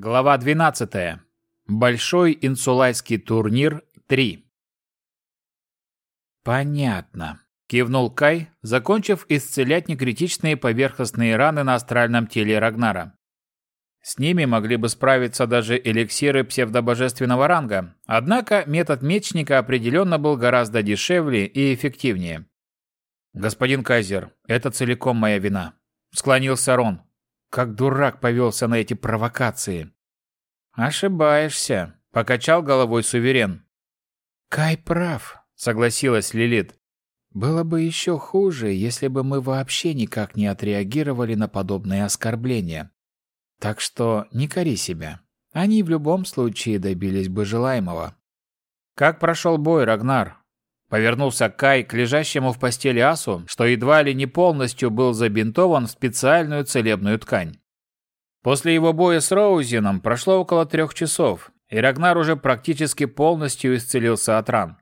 Глава 12. Большой инсулайский турнир 3. Понятно, кивнул Кай, закончив исцелять некритичные поверхностные раны на астральном теле Рагнара. С ними могли бы справиться даже эликсиры псевдобожественного ранга, однако метод мечника определенно был гораздо дешевле и эффективнее. «Господин Кайзер, это целиком моя вина», — склонился Рон. Как дурак повелся на эти провокации. Ошибаешься, покачал головой суверен. Кай прав, согласилась Лилит. Было бы еще хуже, если бы мы вообще никак не отреагировали на подобные оскорбления. Так что не кори себя. Они в любом случае добились бы желаемого. Как прошел бой, Рагнар? Повернулся Кай к лежащему в постели асу, что едва ли не полностью был забинтован в специальную целебную ткань. После его боя с Роузином прошло около трех часов, и Рагнар уже практически полностью исцелился от ран.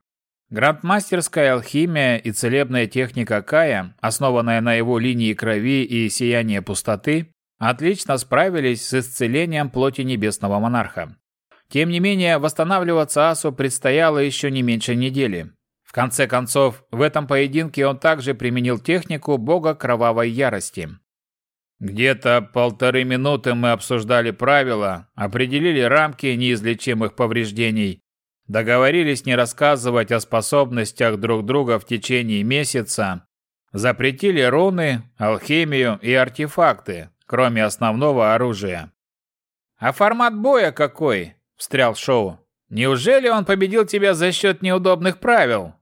Грандмастерская алхимия и целебная техника Кая, основанная на его линии крови и сиянии пустоты, отлично справились с исцелением плоти небесного монарха. Тем не менее, восстанавливаться Асу предстояло еще не меньше недели, конце концов, в этом поединке он также применил технику бога кровавой ярости. Где-то полторы минуты мы обсуждали правила, определили рамки неизлечимых повреждений, договорились не рассказывать о способностях друг друга в течение месяца, запретили руны, алхимию и артефакты, кроме основного оружия. «А формат боя какой?» – встрял Шоу. «Неужели он победил тебя за счет неудобных правил?»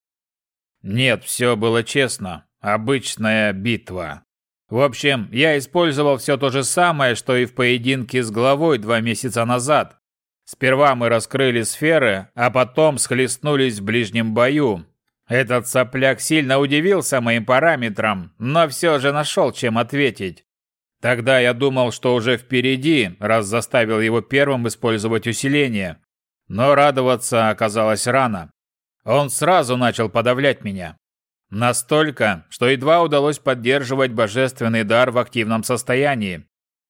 Нет, все было честно. Обычная битва. В общем, я использовал все то же самое, что и в поединке с главой два месяца назад. Сперва мы раскрыли сферы, а потом схлестнулись в ближнем бою. Этот сопляк сильно удивился моим параметрам, но все же нашел, чем ответить. Тогда я думал, что уже впереди, раз заставил его первым использовать усиление. Но радоваться оказалось рано. Он сразу начал подавлять меня. Настолько, что едва удалось поддерживать божественный дар в активном состоянии.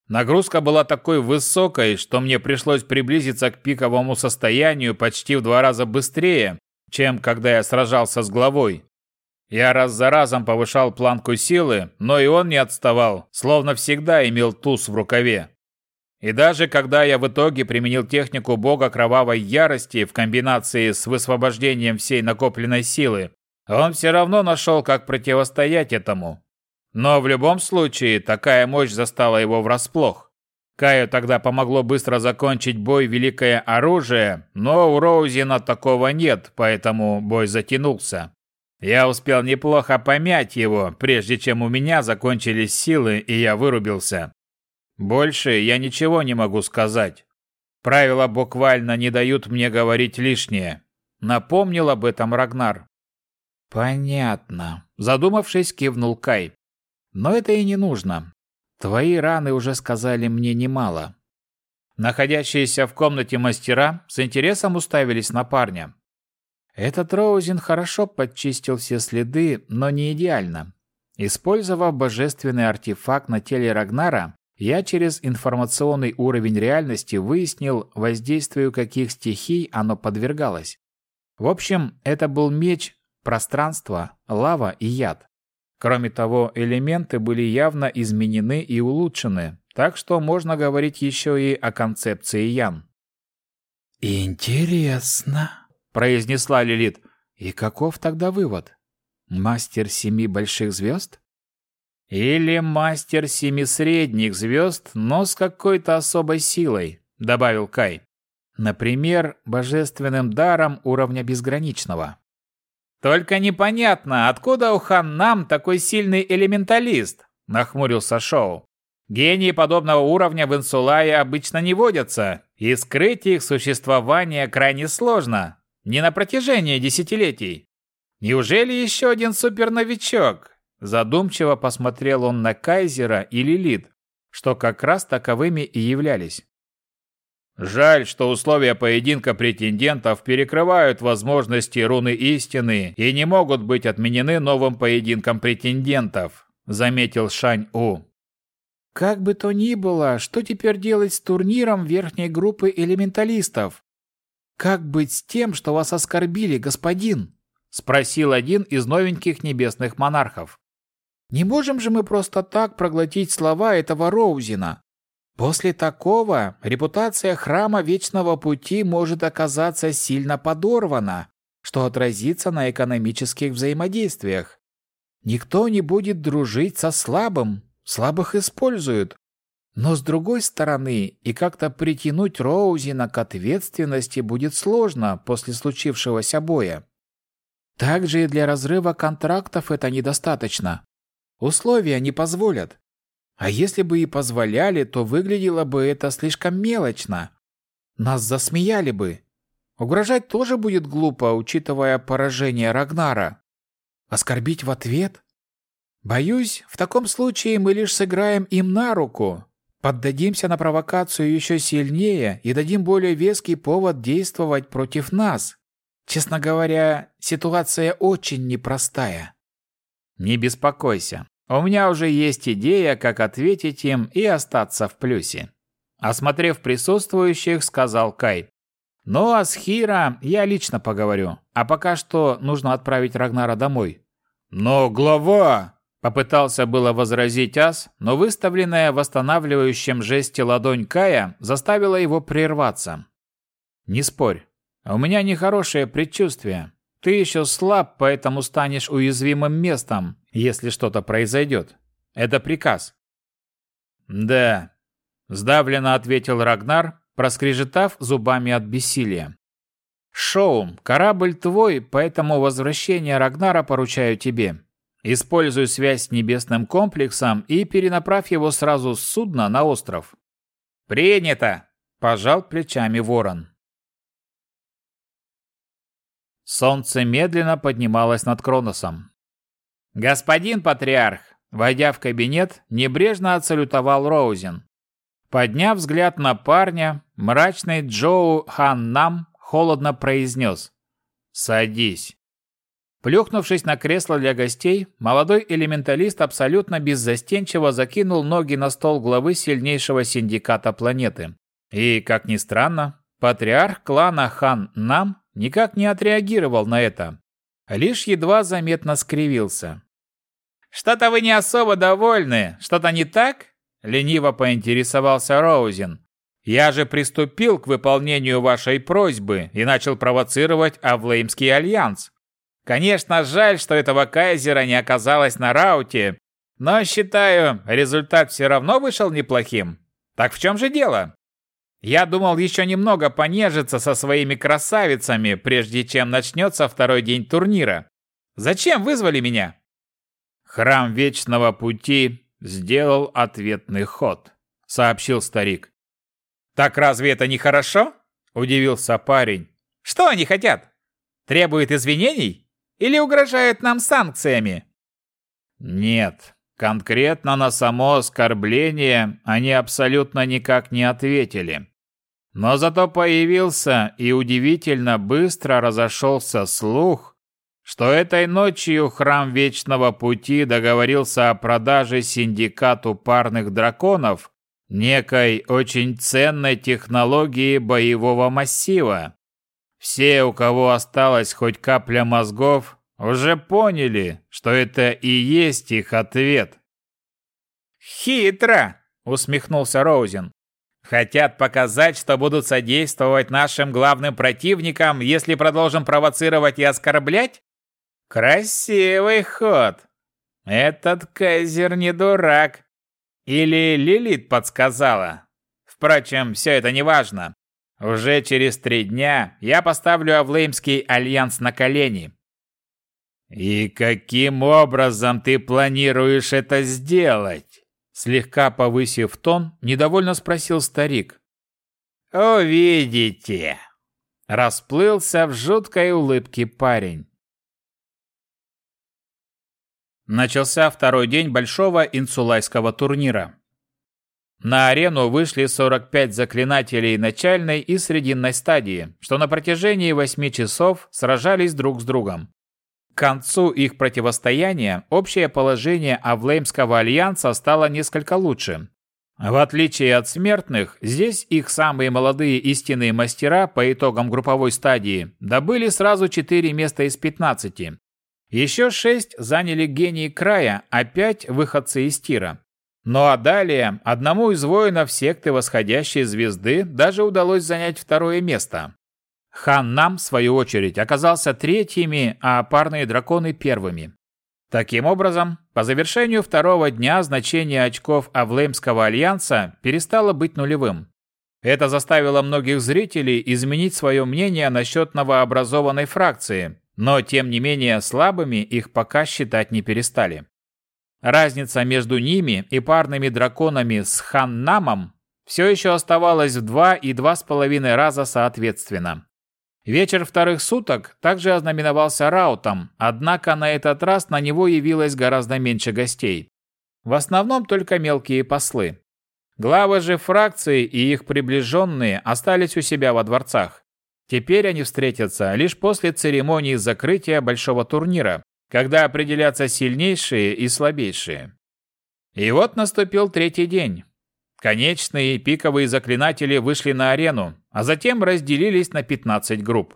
Нагрузка была такой высокой, что мне пришлось приблизиться к пиковому состоянию почти в два раза быстрее, чем когда я сражался с главой. Я раз за разом повышал планку силы, но и он не отставал, словно всегда имел туз в рукаве. И даже когда я в итоге применил технику бога кровавой ярости в комбинации с высвобождением всей накопленной силы, он все равно нашел, как противостоять этому. Но в любом случае, такая мощь застала его врасплох. Каю тогда помогло быстро закончить бой великое оружие, но у Роузина такого нет, поэтому бой затянулся. Я успел неплохо помять его, прежде чем у меня закончились силы и я вырубился. Больше я ничего не могу сказать. Правила буквально не дают мне говорить лишнее. Напомнил об этом Рагнар. Понятно. Задумавшись, кивнул Кай. Но это и не нужно. Твои раны уже сказали мне немало. Находящиеся в комнате мастера с интересом уставились на парня. Этот Роузен хорошо подчистил все следы, но не идеально. Использовав божественный артефакт на теле Рагнара, я через информационный уровень реальности выяснил, воздействию каких стихий оно подвергалось. В общем, это был меч, пространство, лава и яд. Кроме того, элементы были явно изменены и улучшены, так что можно говорить еще и о концепции Ян. «Интересно», — произнесла Лилит. «И каков тогда вывод? Мастер семи больших звезд?» Или мастер семи средних звезд, но с какой-то особой силой, добавил Кай. Например, божественным даром уровня безграничного. Только непонятно, откуда у Ханнам такой сильный элементалист, нахмурился Шоу. Гении подобного уровня в Инсулае обычно не водятся, и скрыть их существование крайне сложно, не на протяжении десятилетий. Неужели еще один суперновичок, Задумчиво посмотрел он на Кайзера и Лилит, что как раз таковыми и являлись. Жаль, что условия поединка претендентов перекрывают возможности руны истины и не могут быть отменены новым поединком претендентов, заметил Шань У. Как бы то ни было, что теперь делать с турниром верхней группы элементалистов? Как быть с тем, что вас оскорбили, господин? Спросил один из новеньких небесных монархов. Не можем же мы просто так проглотить слова этого Роузина. После такого репутация храма Вечного Пути может оказаться сильно подорвана, что отразится на экономических взаимодействиях. Никто не будет дружить со слабым, слабых используют. Но с другой стороны, и как-то притянуть Роузина к ответственности будет сложно после случившегося боя. Также и для разрыва контрактов это недостаточно. Условия не позволят. А если бы и позволяли, то выглядело бы это слишком мелочно. Нас засмеяли бы. Угрожать тоже будет глупо, учитывая поражение Рагнара. Оскорбить в ответ? Боюсь, в таком случае мы лишь сыграем им на руку, поддадимся на провокацию еще сильнее и дадим более веский повод действовать против нас. Честно говоря, ситуация очень непростая. Не беспокойся. У меня уже есть идея, как ответить им и остаться в плюсе. Осмотрев присутствующих, сказал Кай. Ну а с Хира я лично поговорю. А пока что нужно отправить Рагнара домой. Но глава! Попытался было возразить Ас, но выставленная в восстанавливающем жесте ладонь Кая заставила его прерваться. «Не спорь. У меня нехорошее предчувствие. Ты еще слаб, поэтому станешь уязвимым местом, если что-то произойдет. Это приказ». «Да», — сдавленно ответил Рагнар, проскрежетав зубами от бессилия. «Шоу, корабль твой, поэтому возвращение Рагнара поручаю тебе. Используй связь с небесным комплексом и перенаправь его сразу с судна на остров. Принято, пожал плечами Ворон. Солнце медленно поднималось над Кроносом. Господин патриарх, войдя в кабинет, небрежно отсалютовал Роузен. Подняв взгляд на парня, мрачный Джоу Хан Нам холодно произнес «Садись». Плюхнувшись на кресло для гостей, молодой элементалист абсолютно беззастенчиво закинул ноги на стол главы сильнейшего синдиката планеты. И, как ни странно, патриарх клана Хан Нам никак не отреагировал на это, лишь едва заметно скривился. «Что-то вы не особо довольны, что-то не так?» – лениво поинтересовался Роузен. «Я же приступил к выполнению вашей просьбы и начал провоцировать Авлеймский альянс. Конечно, жаль, что этого кайзера не оказалось на рауте, но считаю, результат все равно вышел неплохим. Так в чем же дело? Я думал еще немного понежиться со своими красавицами, прежде чем начнется второй день турнира. Зачем вызвали меня? Храм Вечного Пути сделал ответный ход, сообщил старик. Так разве это не хорошо? Удивился парень. Что они хотят? Требуют извинений? Или угрожает нам санкциями? Нет, конкретно на само оскорбление они абсолютно никак не ответили. Но зато появился и удивительно быстро разошелся слух, что этой ночью Храм Вечного Пути договорился о продаже синдикату парных драконов некой очень ценной технологии боевого массива. Все, у кого осталась хоть капля мозгов, уже поняли, что это и есть их ответ. «Хитро!» — усмехнулся Роузен. «Хотят показать, что будут содействовать нашим главным противникам, если продолжим провоцировать и оскорблять? Красивый ход! Этот кайзер не дурак. Или Лилит подсказала. Впрочем, все это не важно. Уже через три дня я поставлю Авлеймский альянс на колени. И каким образом ты планируешь это сделать? Слегка повысив тон, недовольно спросил старик. Увидите. Расплылся в жуткой улыбке парень. Начался второй день большого инсулайского турнира. На арену вышли 45 заклинателей начальной и срединной стадии, что на протяжении 8 часов сражались друг с другом. К концу их противостояния общее положение Авлеймского альянса стало несколько лучше. В отличие от смертных, здесь их самые молодые истинные мастера по итогам групповой стадии добыли сразу 4 места из 15. Еще 6 заняли гении края, а 5 выходцы из тира. Ну а далее одному из воинов секты восходящей звезды даже удалось занять второе место. Хан Нам, в свою очередь, оказался третьими, а парные драконы первыми. Таким образом, по завершению второго дня значение очков Авлеймского альянса перестало быть нулевым. Это заставило многих зрителей изменить свое мнение насчет новообразованной фракции, но тем не менее слабыми их пока считать не перестали. Разница между ними и парными драконами с Ханнамом все еще оставалась в два и два с половиной раза соответственно. Вечер вторых суток также ознаменовался раутом, однако на этот раз на него явилось гораздо меньше гостей. В основном только мелкие послы. Главы же фракции и их приближенные остались у себя во дворцах. Теперь они встретятся лишь после церемонии закрытия большого турнира, когда определятся сильнейшие и слабейшие. И вот наступил третий день. Конечные и пиковые заклинатели вышли на арену, а затем разделились на 15 групп.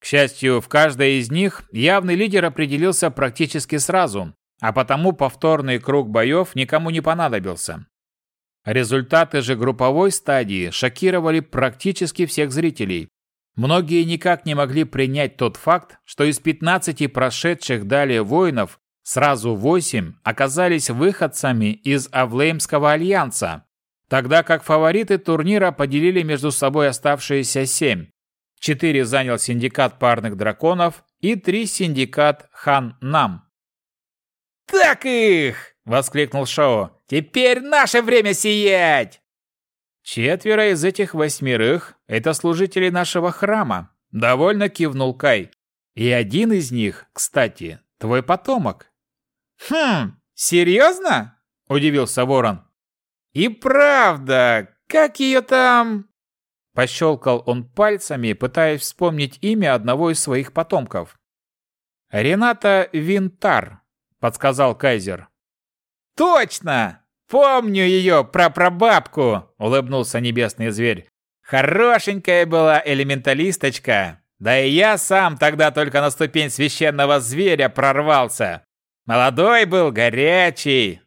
К счастью, в каждой из них явный лидер определился практически сразу, а потому повторный круг боев никому не понадобился. Результаты же групповой стадии шокировали практически всех зрителей, Многие никак не могли принять тот факт, что из 15 прошедших далее воинов сразу 8 оказались выходцами из Авлеймского альянса, тогда как фавориты турнира поделили между собой оставшиеся 7. Четыре занял синдикат парных драконов и три синдикат Хан-Нам. «Так их!» — воскликнул Шоу. «Теперь наше время сиять!» Четверо из этих восьмерых – это служители нашего храма, довольно кивнул Кай. И один из них, кстати, твой потомок. Хм, серьезно? Удивился Ворон. И правда, как ее там? Пощелкал он пальцами, пытаясь вспомнить имя одного из своих потомков. «Рената Винтар», — подсказал Кайзер. «Точно! «Помню ее, прапрабабку!» — улыбнулся небесный зверь. «Хорошенькая была элементалисточка. Да и я сам тогда только на ступень священного зверя прорвался. Молодой был, горячий.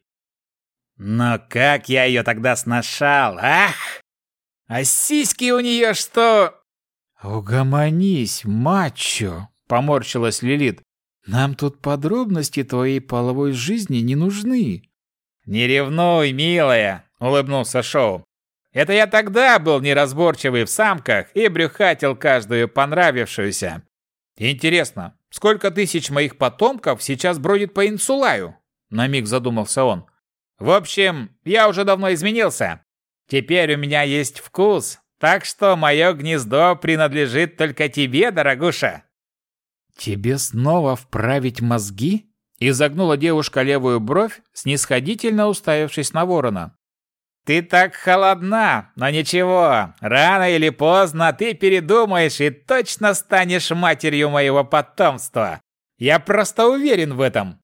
Но как я ее тогда сношал, ах! А сиськи у нее что...» «Угомонись, мачо!» — поморщилась Лилит. «Нам тут подробности твоей половой жизни не нужны». «Не ревнуй, милая!» — улыбнулся Шоу. «Это я тогда был неразборчивый в самках и брюхатил каждую понравившуюся. Интересно, сколько тысяч моих потомков сейчас бродит по Инсулаю?» На миг задумался он. «В общем, я уже давно изменился. Теперь у меня есть вкус, так что мое гнездо принадлежит только тебе, дорогуша». «Тебе снова вправить мозги?» Изогнула девушка левую бровь, снисходительно уставившись на ворона. «Ты так холодна, но ничего, рано или поздно ты передумаешь и точно станешь матерью моего потомства. Я просто уверен в этом».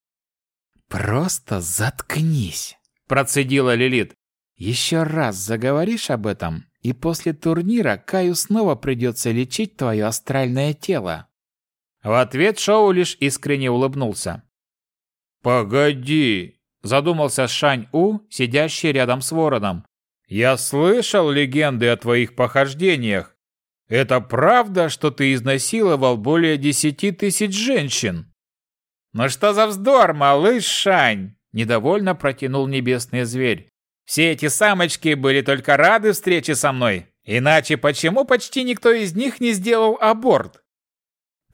«Просто заткнись», – процедила Лилит. «Еще раз заговоришь об этом, и после турнира Каю снова придется лечить твое астральное тело». В ответ Шоу лишь искренне улыбнулся. «Погоди!» – задумался Шань-У, сидящий рядом с вороном. «Я слышал легенды о твоих похождениях. Это правда, что ты изнасиловал более десяти тысяч женщин?» «Ну что за вздор, малыш Шань?» – недовольно протянул небесный зверь. «Все эти самочки были только рады встрече со мной. Иначе почему почти никто из них не сделал аборт?»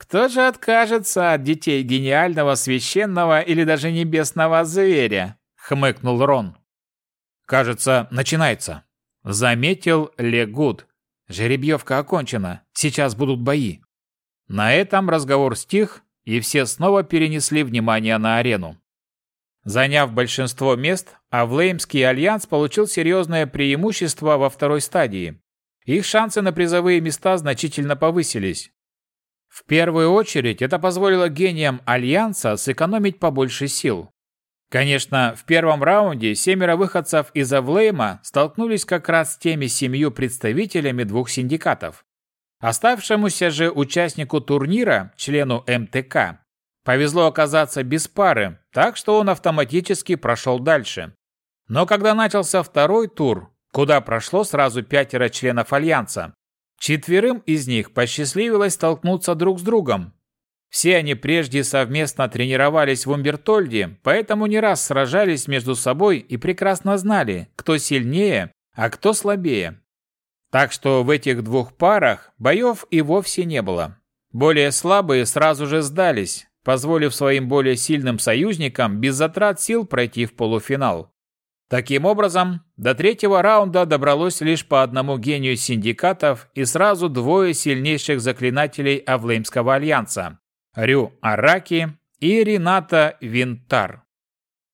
Кто же откажется от детей гениального священного или даже небесного зверя? хмыкнул Рон. Кажется, начинается. Заметил Легуд. Жеребьевка окончена. Сейчас будут бои. На этом разговор стих, и все снова перенесли внимание на арену. Заняв большинство мест, Авлеймский альянс получил серьезное преимущество во второй стадии. Их шансы на призовые места значительно повысились. В первую очередь это позволило гениям Альянса сэкономить побольше сил. Конечно, в первом раунде семеро выходцев из Авлейма столкнулись как раз с теми семью представителями двух синдикатов. Оставшемуся же участнику турнира, члену МТК, повезло оказаться без пары, так что он автоматически прошел дальше. Но когда начался второй тур, куда прошло сразу пятеро членов Альянса, четверым из них посчастливилось столкнуться друг с другом, все они прежде совместно тренировались в Умбертольде, поэтому не раз сражались между собой и прекрасно знали, кто сильнее, а кто слабее. Так что в этих двух парах боев и вовсе не было. Более слабые сразу же сдались, позволив своим более сильным союзникам без затрат сил пройти в полуфинал. Таким образом, до третьего раунда добралось лишь по одному гению синдикатов и сразу двое сильнейших заклинателей Авлеймского альянса Рю Араки и Рената Винтар.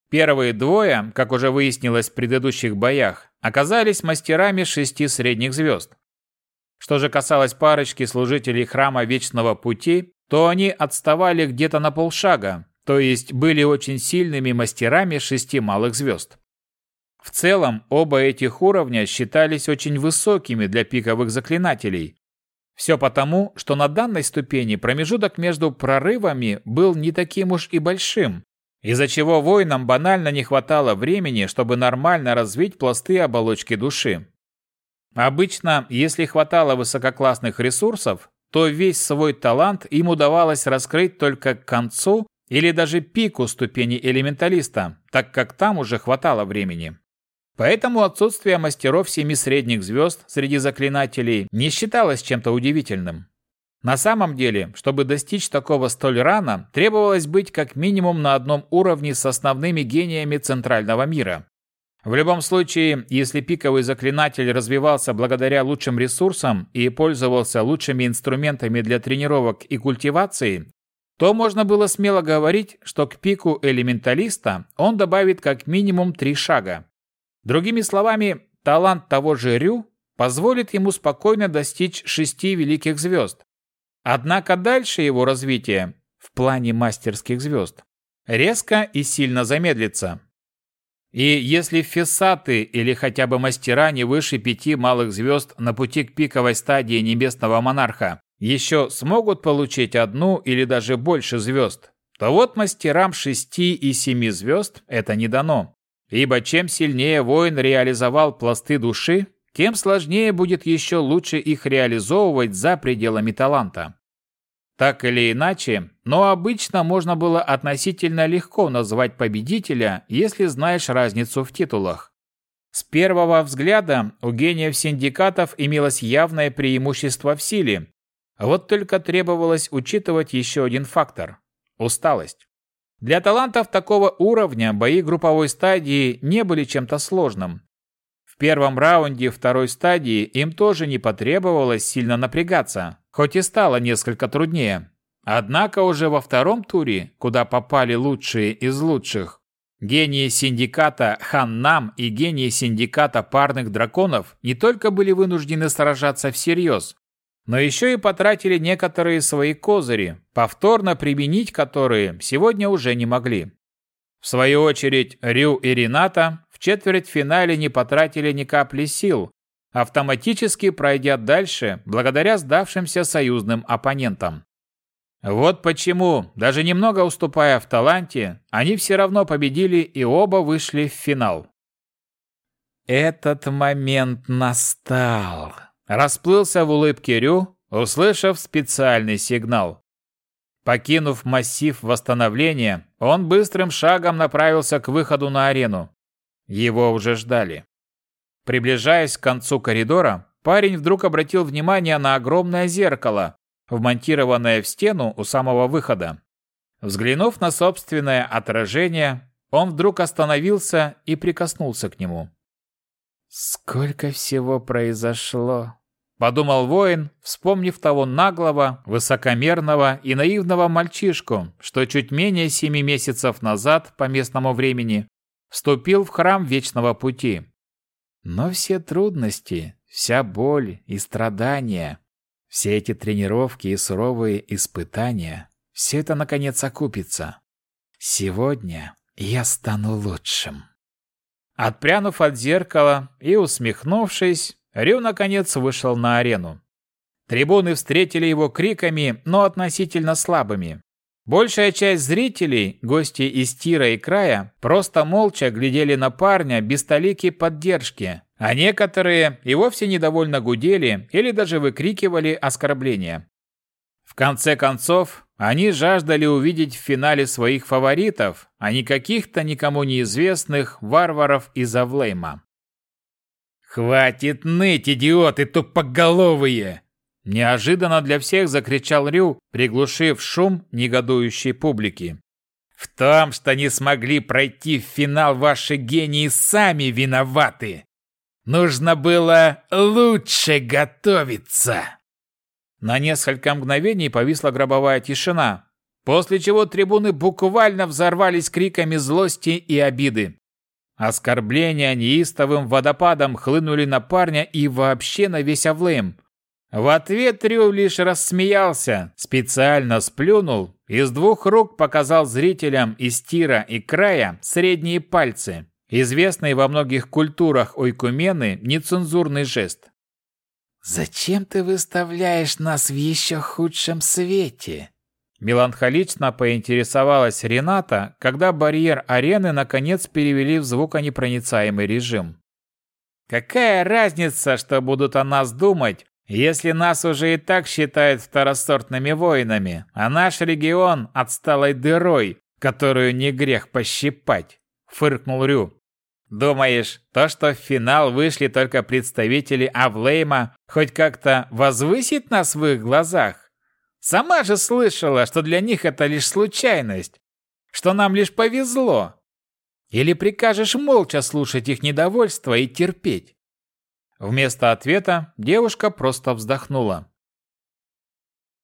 Первые двое, как уже выяснилось в предыдущих боях, оказались мастерами шести средних звезд. Что же касалось парочки служителей храма Вечного Пути, то они отставали где-то на полшага, то есть были очень сильными мастерами шести малых звезд. В целом, оба этих уровня считались очень высокими для пиковых заклинателей, все потому, что на данной ступени промежуток между прорывами был не таким уж и большим, из-за чего воинам банально не хватало времени, чтобы нормально развить пласты оболочки души. Обычно, если хватало высококлассных ресурсов, то весь свой талант им удавалось раскрыть только к концу или даже пику ступени элементалиста, так как там уже хватало времени. Поэтому отсутствие мастеров семи средних звезд среди заклинателей не считалось чем-то удивительным. На самом деле, чтобы достичь такого столь рано, требовалось быть как минимум на одном уровне с основными гениями центрального мира. В любом случае, если пиковый заклинатель развивался благодаря лучшим ресурсам и пользовался лучшими инструментами для тренировок и культивации, то можно было смело говорить, что к пику элементалиста он добавит как минимум три шага. Другими словами, талант того же Рю позволит ему спокойно достичь шести великих звезд. Однако дальше его развитие, в плане мастерских звезд, резко и сильно замедлится. И если фессаты или хотя бы мастера не выше пяти малых звезд на пути к пиковой стадии небесного монарха еще смогут получить одну или даже больше звезд, то вот мастерам шести и семи звезд это не дано. Ибо чем сильнее воин реализовал пласты души, тем сложнее будет еще лучше их реализовывать за пределами таланта. Так или иначе, но обычно можно было относительно легко назвать победителя, если знаешь разницу в титулах. С первого взгляда у гениев синдикатов имелось явное преимущество в силе. Вот только требовалось учитывать еще один фактор – усталость. Для талантов такого уровня бои групповой стадии не были чем-то сложным. В первом раунде второй стадии им тоже не потребовалось сильно напрягаться, хоть и стало несколько труднее. Однако уже во втором туре, куда попали лучшие из лучших, гении синдиката Ханнам и гении синдиката парных драконов не только были вынуждены сражаться всерьез, но еще и потратили некоторые свои козыри, повторно применить которые сегодня уже не могли. В свою очередь, Рю и Рената в четвертьфинале не потратили ни капли сил, автоматически пройдя дальше благодаря сдавшимся союзным оппонентам. Вот почему, даже немного уступая в таланте, они все равно победили и оба вышли в финал. Этот момент настал. Расплылся в улыбке Рю, услышав специальный сигнал. Покинув массив восстановления, он быстрым шагом направился к выходу на арену. Его уже ждали. Приближаясь к концу коридора, парень вдруг обратил внимание на огромное зеркало, вмонтированное в стену у самого выхода. Взглянув на собственное отражение, он вдруг остановился и прикоснулся к нему. «Сколько всего произошло!» — подумал воин, вспомнив того наглого, высокомерного и наивного мальчишку, что чуть менее семи месяцев назад, по местному времени, вступил в храм Вечного Пути. Но все трудности, вся боль и страдания, все эти тренировки и суровые испытания, все это наконец окупится. Сегодня я стану лучшим. Отпрянув от зеркала и усмехнувшись, Рю наконец вышел на арену. Трибуны встретили его криками, но относительно слабыми. Большая часть зрителей, гости из Тира и Края, просто молча глядели на парня без толики поддержки, а некоторые и вовсе недовольно гудели или даже выкрикивали оскорбления. В конце концов, они жаждали увидеть в финале своих фаворитов, а не каких-то никому неизвестных варваров из Авлейма. «Хватит ныть, идиоты тупоголовые!» Неожиданно для всех закричал Рю, приглушив шум негодующей публики. «В том, что не смогли пройти в финал ваши гении сами виноваты! Нужно было лучше готовиться!» На несколько мгновений повисла гробовая тишина, после чего трибуны буквально взорвались криками злости и обиды. Оскорбления неистовым водопадом хлынули на парня и вообще на весь Авлейм. В ответ Рю лишь рассмеялся, специально сплюнул и с двух рук показал зрителям из тира и края средние пальцы, известный во многих культурах ойкумены нецензурный жест. «Зачем ты выставляешь нас в еще худшем свете?» Меланхолично поинтересовалась Рената, когда барьер арены наконец перевели в звуконепроницаемый режим. «Какая разница, что будут о нас думать, если нас уже и так считают второсортными воинами, а наш регион – отсталой дырой, которую не грех пощипать?» – фыркнул Рю. Думаешь, то, что в финал вышли только представители Авлейма, хоть как-то возвысит нас в их глазах? Сама же слышала, что для них это лишь случайность, что нам лишь повезло. Или прикажешь молча слушать их недовольство и терпеть? Вместо ответа девушка просто вздохнула.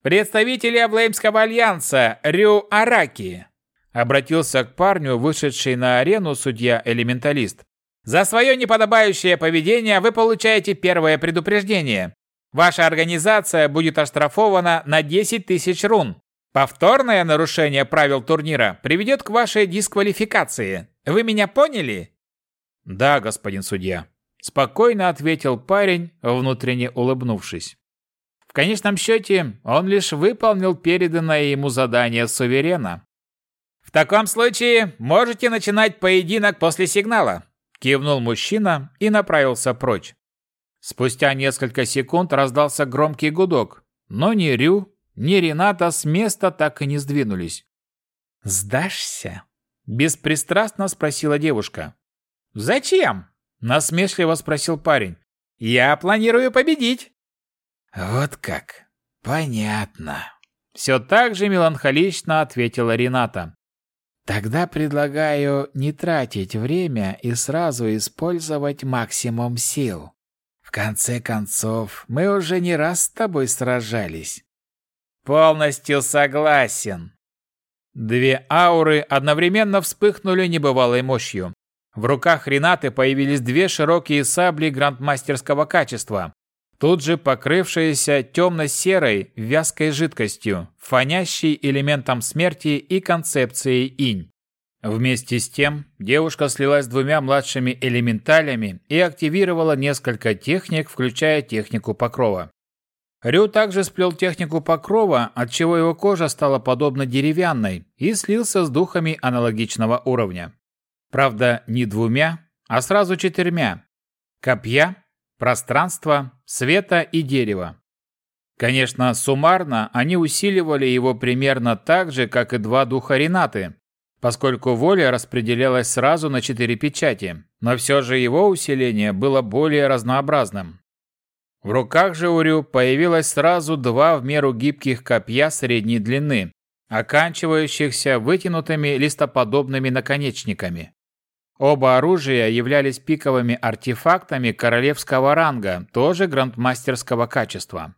«Представители Авлеймского альянса Рю Араки, Обратился к парню, вышедший на арену судья-элементалист. «За свое неподобающее поведение вы получаете первое предупреждение. Ваша организация будет оштрафована на 10 тысяч рун. Повторное нарушение правил турнира приведет к вашей дисквалификации. Вы меня поняли?» «Да, господин судья», – спокойно ответил парень, внутренне улыбнувшись. В конечном счете, он лишь выполнил переданное ему задание суверена. «В таком случае можете начинать поединок после сигнала», кивнул мужчина и направился прочь. Спустя несколько секунд раздался громкий гудок, но ни Рю, ни Рената с места так и не сдвинулись. «Сдашься?» – беспристрастно спросила девушка. «Зачем?» – насмешливо спросил парень. «Я планирую победить». «Вот как? Понятно». Все так же меланхолично ответила Рената. Тогда предлагаю не тратить время и сразу использовать максимум сил. В конце концов, мы уже не раз с тобой сражались. Полностью согласен. Две ауры одновременно вспыхнули небывалой мощью. В руках Ренаты появились две широкие сабли грандмастерского качества, тут же покрывшаяся темно-серой вязкой жидкостью, фонящей элементом смерти и концепцией инь. Вместе с тем, девушка слилась с двумя младшими элементалями и активировала несколько техник, включая технику покрова. Рю также сплел технику покрова, отчего его кожа стала подобно деревянной и слился с духами аналогичного уровня. Правда, не двумя, а сразу четырьмя. Копья, пространства, света и дерева. Конечно, суммарно они усиливали его примерно так же, как и два духа Ренаты, поскольку воля распределялась сразу на четыре печати, но все же его усиление было более разнообразным. В руках же Урю появилось сразу два в меру гибких копья средней длины, оканчивающихся вытянутыми листоподобными наконечниками. Оба оружия являлись пиковыми артефактами королевского ранга, тоже грандмастерского качества.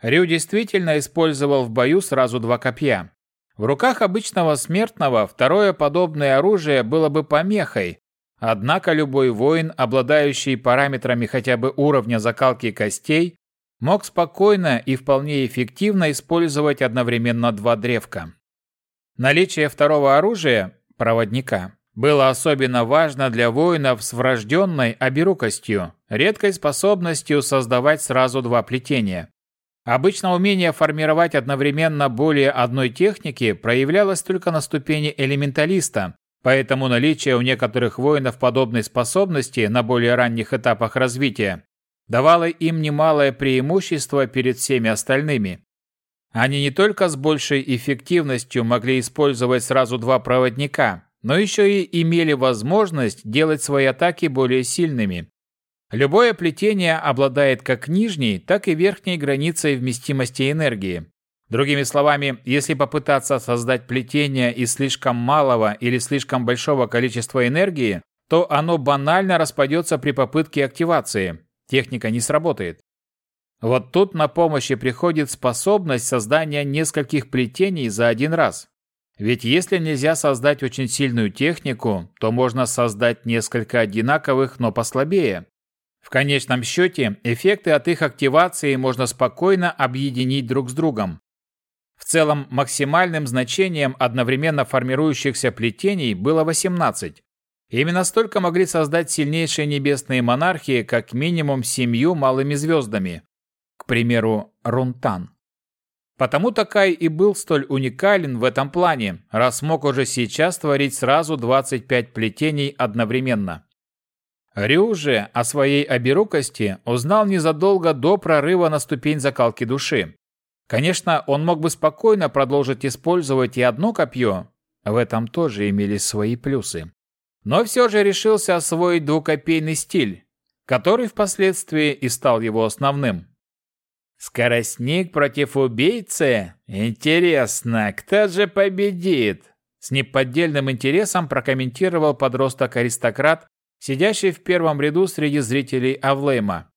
Рю действительно использовал в бою сразу два копья. В руках обычного смертного второе подобное оружие было бы помехой, однако любой воин, обладающий параметрами хотя бы уровня закалки костей, мог спокойно и вполне эффективно использовать одновременно два древка. Наличие второго оружия, проводника, было особенно важно для воинов с врожденной оберукостью, редкой способностью создавать сразу два плетения. Обычно умение формировать одновременно более одной техники проявлялось только на ступени элементалиста, поэтому наличие у некоторых воинов подобной способности на более ранних этапах развития давало им немалое преимущество перед всеми остальными. Они не только с большей эффективностью могли использовать сразу два проводника, но еще и имели возможность делать свои атаки более сильными. Любое плетение обладает как нижней, так и верхней границей вместимости энергии. Другими словами, если попытаться создать плетение из слишком малого или слишком большого количества энергии, то оно банально распадется при попытке активации. Техника не сработает. Вот тут на помощь приходит способность создания нескольких плетений за один раз. Ведь если нельзя создать очень сильную технику, то можно создать несколько одинаковых, но послабее. В конечном счете, эффекты от их активации можно спокойно объединить друг с другом. В целом, максимальным значением одновременно формирующихся плетений было 18. Именно столько могли создать сильнейшие небесные монархии как минимум семью малыми звездами. К примеру, Рунтан. Потому Такай и был столь уникален в этом плане, раз мог уже сейчас творить сразу 25 плетений одновременно. Рю же о своей оберукости узнал незадолго до прорыва на ступень закалки души. Конечно, он мог бы спокойно продолжить использовать и одно копье, в этом тоже имелись свои плюсы. Но все же решился освоить двукопейный стиль, который впоследствии и стал его основным. Скоростник против убийцы? Интересно, кто же победит? С неподдельным интересом прокомментировал подросток-аристократ, сидящий в первом ряду среди зрителей Авлейма.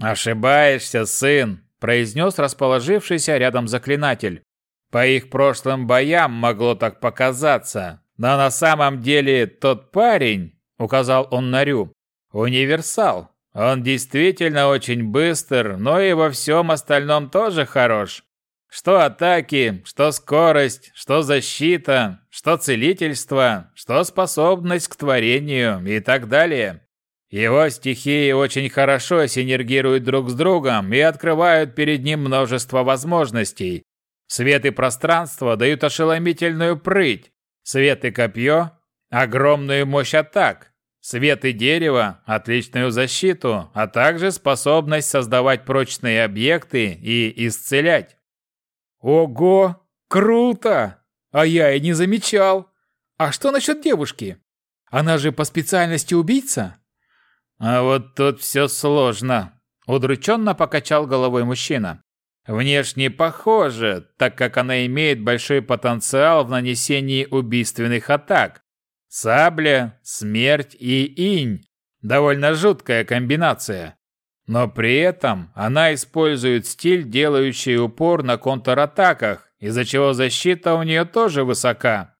«Ошибаешься, сын», – произнес расположившийся рядом заклинатель. «По их прошлым боям могло так показаться, но на самом деле тот парень», – указал он на Рю, – «универсал. Он действительно очень быстр, но и во всем остальном тоже хорош. Что атаки, что скорость, что защита, что целительство, что способность к творению и так далее. Его стихии очень хорошо синергируют друг с другом и открывают перед ним множество возможностей. Свет и пространство дают ошеломительную прыть. Свет и копье – огромную мощь атак. Свет и дерево – отличную защиту, а также способность создавать прочные объекты и исцелять. Ого, круто! А я и не замечал. А что насчет девушки? Она же по специальности убийца? А вот тут все сложно. Удрученно покачал головой мужчина. Внешне похоже, так как она имеет большой потенциал в нанесении убийственных атак, Сабля, смерть и инь. Довольно жуткая комбинация. Но при этом она использует стиль, делающий упор на контратаках, из-за чего защита у нее тоже высока.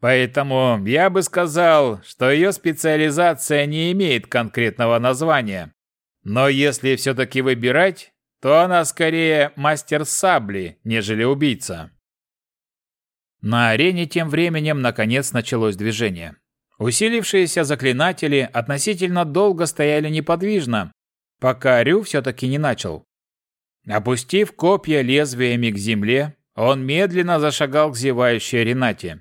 Поэтому я бы сказал, что ее специализация не имеет конкретного названия. Но если все-таки выбирать, то она скорее мастер сабли, нежели убийца. На арене тем временем наконец началось движение. Усилившиеся заклинатели относительно долго стояли неподвижно, пока Рю все-таки не начал. Опустив копья лезвиями к земле, он медленно зашагал к зевающей Ренате.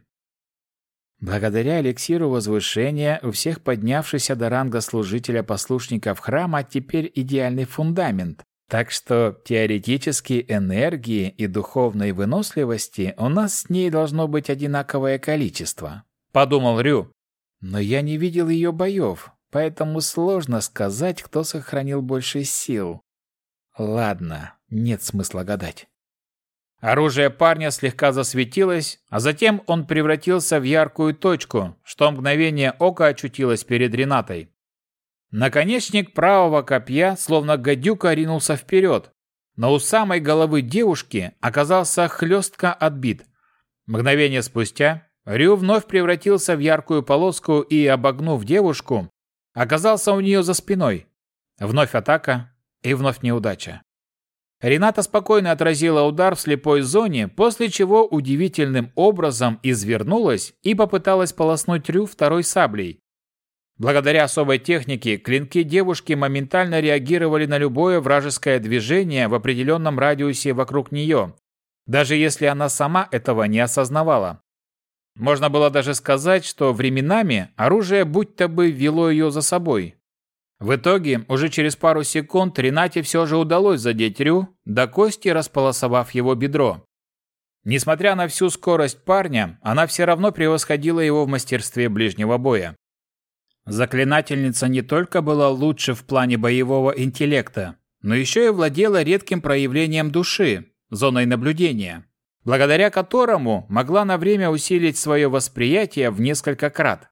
Благодаря эликсиру возвышения у всех поднявшихся до ранга служителя-послушников храма теперь идеальный фундамент, так что теоретически энергии и духовной выносливости у нас с ней должно быть одинаковое количество, подумал Рю. Но я не видел ее боев, поэтому сложно сказать, кто сохранил больше сил. Ладно, нет смысла гадать. Оружие парня слегка засветилось, а затем он превратился в яркую точку, что мгновение ока очутилось перед Ренатой. Наконечник правого копья, словно гадюка, ринулся вперед, но у самой головы девушки оказался хлестко отбит. Мгновение спустя Рю вновь превратился в яркую полоску и, обогнув девушку, оказался у нее за спиной. Вновь атака и вновь неудача. Рената спокойно отразила удар в слепой зоне, после чего удивительным образом извернулась и попыталась полоснуть Рю второй саблей. Благодаря особой технике, клинки девушки моментально реагировали на любое вражеское движение в определенном радиусе вокруг нее, даже если она сама этого не осознавала. Можно было даже сказать, что временами оружие будто бы вело ее за собой. В итоге, уже через пару секунд Ренате все же удалось задеть Рю, до кости располосовав его бедро. Несмотря на всю скорость парня, она все равно превосходила его в мастерстве ближнего боя. Заклинательница не только была лучше в плане боевого интеллекта, но еще и владела редким проявлением души, зоной наблюдения благодаря которому могла на время усилить свое восприятие в несколько крат.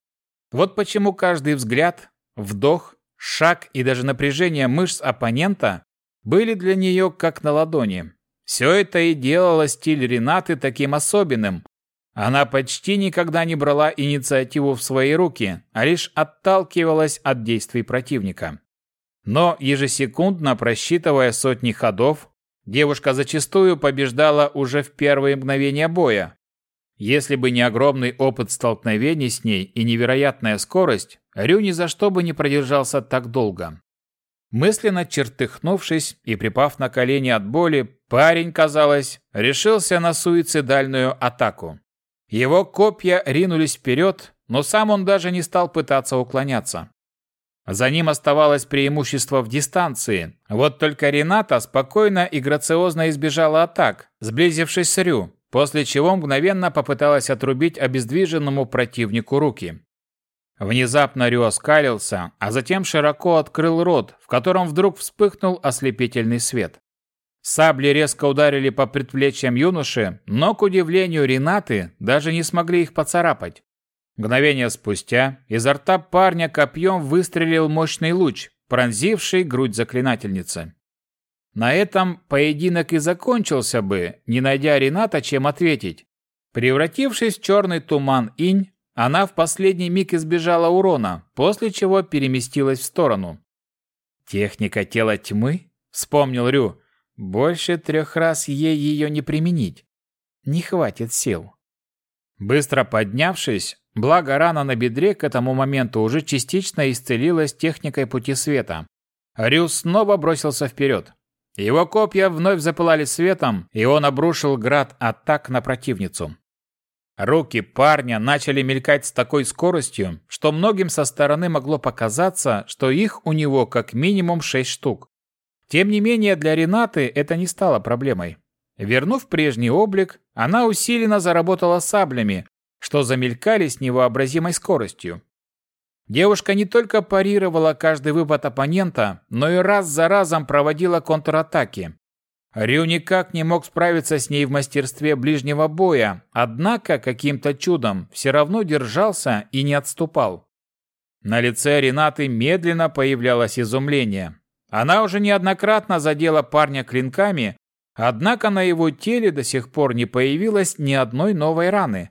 Вот почему каждый взгляд, вдох, шаг и даже напряжение мышц оппонента были для нее как на ладони. Все это и делало стиль Ренаты таким особенным. Она почти никогда не брала инициативу в свои руки, а лишь отталкивалась от действий противника. Но ежесекундно просчитывая сотни ходов, Девушка зачастую побеждала уже в первые мгновения боя. Если бы не огромный опыт столкновений с ней и невероятная скорость, Рю ни за что бы не продержался так долго. Мысленно чертыхнувшись и припав на колени от боли, парень, казалось, решился на суицидальную атаку. Его копья ринулись вперед, но сам он даже не стал пытаться уклоняться. За ним оставалось преимущество в дистанции. Вот только Рената спокойно и грациозно избежала атак, сблизившись с Рю, после чего мгновенно попыталась отрубить обездвиженному противнику руки. Внезапно Рю оскалился, а затем широко открыл рот, в котором вдруг вспыхнул ослепительный свет. Сабли резко ударили по предплечьям юноши, но, к удивлению Ренаты, даже не смогли их поцарапать. Мгновение спустя изо рта парня копьем выстрелил мощный луч, пронзивший грудь заклинательницы. На этом поединок и закончился бы, не найдя Рената чем ответить. Превратившись в черный туман инь, она в последний миг избежала урона, после чего переместилась в сторону. «Техника тела тьмы?» — вспомнил Рю. «Больше трех раз ей ее не применить. Не хватит сил». Быстро поднявшись, Благо, рана на бедре к этому моменту уже частично исцелилась техникой пути света. Рюс снова бросился вперед. Его копья вновь запылали светом, и он обрушил град атак на противницу. Руки парня начали мелькать с такой скоростью, что многим со стороны могло показаться, что их у него как минимум шесть штук. Тем не менее, для Ренаты это не стало проблемой. Вернув прежний облик, она усиленно заработала саблями, что замелькали с невообразимой скоростью. Девушка не только парировала каждый выпад оппонента, но и раз за разом проводила контратаки. Рю никак не мог справиться с ней в мастерстве ближнего боя, однако каким-то чудом все равно держался и не отступал. На лице Ренаты медленно появлялось изумление. Она уже неоднократно задела парня клинками, однако на его теле до сих пор не появилось ни одной новой раны.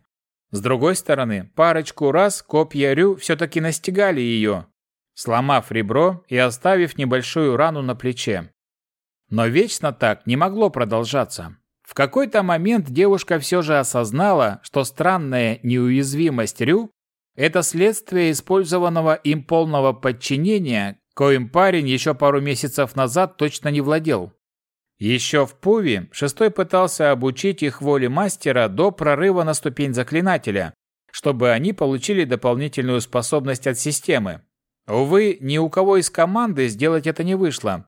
С другой стороны, парочку раз копья Рю все-таки настигали ее, сломав ребро и оставив небольшую рану на плече. Но вечно так не могло продолжаться. В какой-то момент девушка все же осознала, что странная неуязвимость Рю – это следствие использованного им полного подчинения, коим парень еще пару месяцев назад точно не владел. Еще в Пуве шестой пытался обучить их воле мастера до прорыва на ступень заклинателя, чтобы они получили дополнительную способность от системы. Увы, ни у кого из команды сделать это не вышло.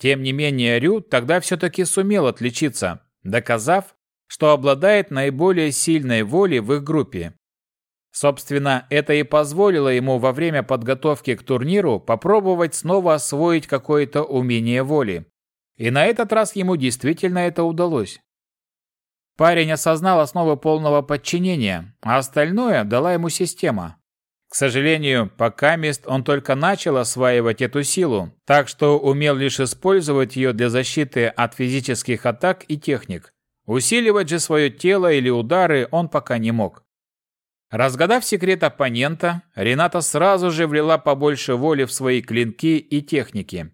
Тем не менее, Рю тогда все-таки сумел отличиться, доказав, что обладает наиболее сильной волей в их группе. Собственно, это и позволило ему во время подготовки к турниру попробовать снова освоить какое-то умение воли. И на этот раз ему действительно это удалось. Парень осознал основы полного подчинения, а остальное дала ему система. К сожалению, пока мест он только начал осваивать эту силу, так что умел лишь использовать ее для защиты от физических атак и техник. Усиливать же свое тело или удары он пока не мог. Разгадав секрет оппонента, Рената сразу же влила побольше воли в свои клинки и техники.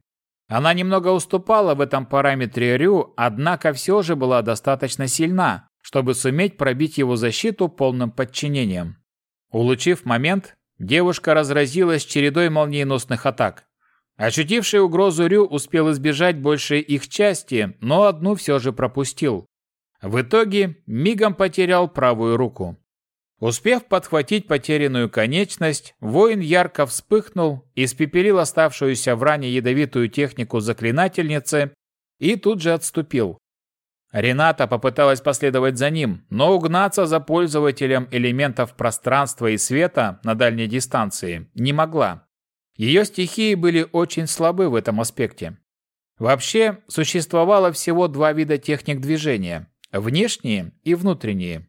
Она немного уступала в этом параметре Рю, однако все же была достаточно сильна, чтобы суметь пробить его защиту полным подчинением. Улучив момент, девушка разразилась чередой молниеносных атак. Ощутивший угрозу Рю успел избежать большей их части, но одну все же пропустил. В итоге мигом потерял правую руку. Успев подхватить потерянную конечность, воин ярко вспыхнул, испепелил оставшуюся в ране ядовитую технику заклинательницы и тут же отступил. Рената попыталась последовать за ним, но угнаться за пользователем элементов пространства и света на дальней дистанции не могла. Ее стихии были очень слабы в этом аспекте. Вообще, существовало всего два вида техник движения – внешние и внутренние.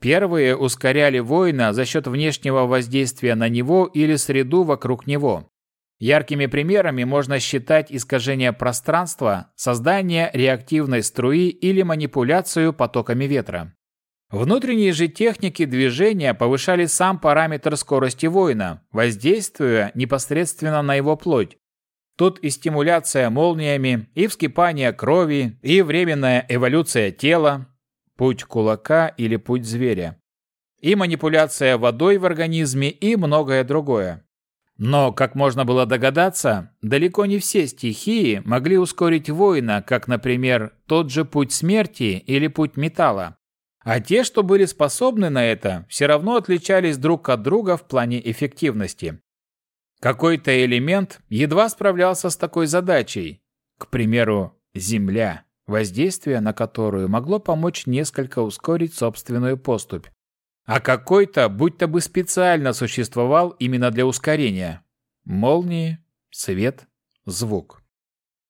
Первые ускоряли воина за счет внешнего воздействия на него или среду вокруг него. Яркими примерами можно считать искажение пространства, создание реактивной струи или манипуляцию потоками ветра. Внутренние же техники движения повышали сам параметр скорости воина, воздействуя непосредственно на его плоть. Тут и стимуляция молниями, и вскипание крови, и временная эволюция тела, путь кулака или путь зверя, и манипуляция водой в организме и многое другое. Но, как можно было догадаться, далеко не все стихии могли ускорить воина, как, например, тот же путь смерти или путь металла. А те, что были способны на это, все равно отличались друг от друга в плане эффективности. Какой-то элемент едва справлялся с такой задачей. К примеру, Земля, воздействие на которую могло помочь несколько ускорить собственную поступь а какой-то будто бы специально существовал именно для ускорения. Молнии, свет, звук.